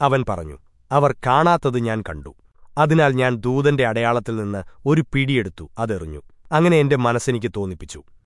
അവൻ പറഞ്ഞു അവർ കാണാത്തത് ഞാൻ കണ്ടു. അതിനാൽ ഞാൻ ദൂതന്റെ അടയാളത്തിൽ നിന്ന് ഒരു പിടിയെടുത്തു അതെറിഞ്ഞു അങ്ങനെ എന്റെ മനസ്സെനിക്ക് തോന്നിപ്പിച്ചു.